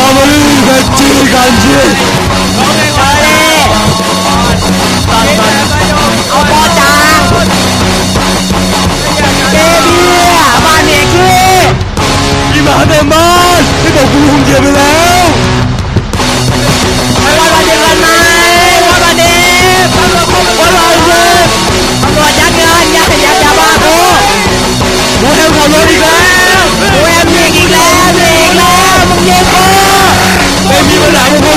버블은 같이 간지 มาเลยเอาปอจางเบบี้อะบ้านเอกคือ 이만 하면 만! 이거 구운 개미 네! I